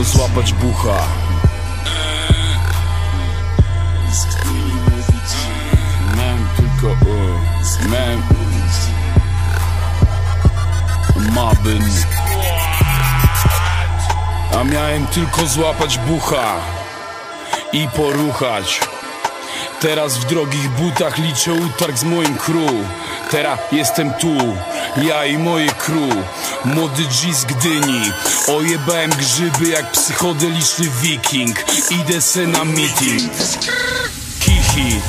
złapać bucha. Miałem tylko uh, Miałem Mabyn. A miałem tylko złapać bucha I poruchać. Teraz w drogich butach liczę utarg z moim crew Teraz jestem tu, ja i moje crew. Młody G z Gdyni Ojebałem grzyby jak psychodeliczny wiking. Idę se na meeting. Kichi.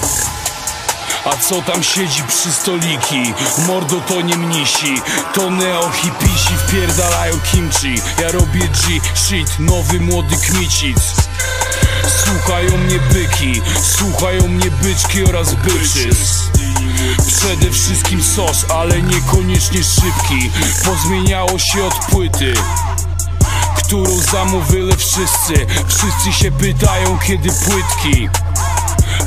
A co tam siedzi przy stoliki? Mordo to nie mnisi. To neohipisi wpierdalają kimchi. Ja robię G, shit, nowy młody kmicic. Słuchają mnie byki, słuchają mnie byczki oraz byczys Przede wszystkim sos, ale niekoniecznie szybki. Pozmieniało się od płyty Którą zamówili wszyscy. Wszyscy się pytają kiedy płytki.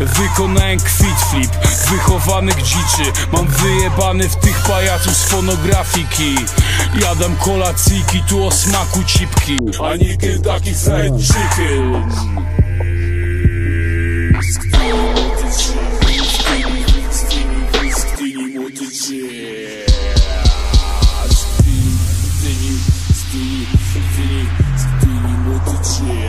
Wykonałem kwit flip, wychowanych dziczy Mam wyjebane w tych pajaców z fonografiki. Jadam kolacyjki, tu o smaku cipki A nie Kentucky Fried Chicken Ты не мой DJ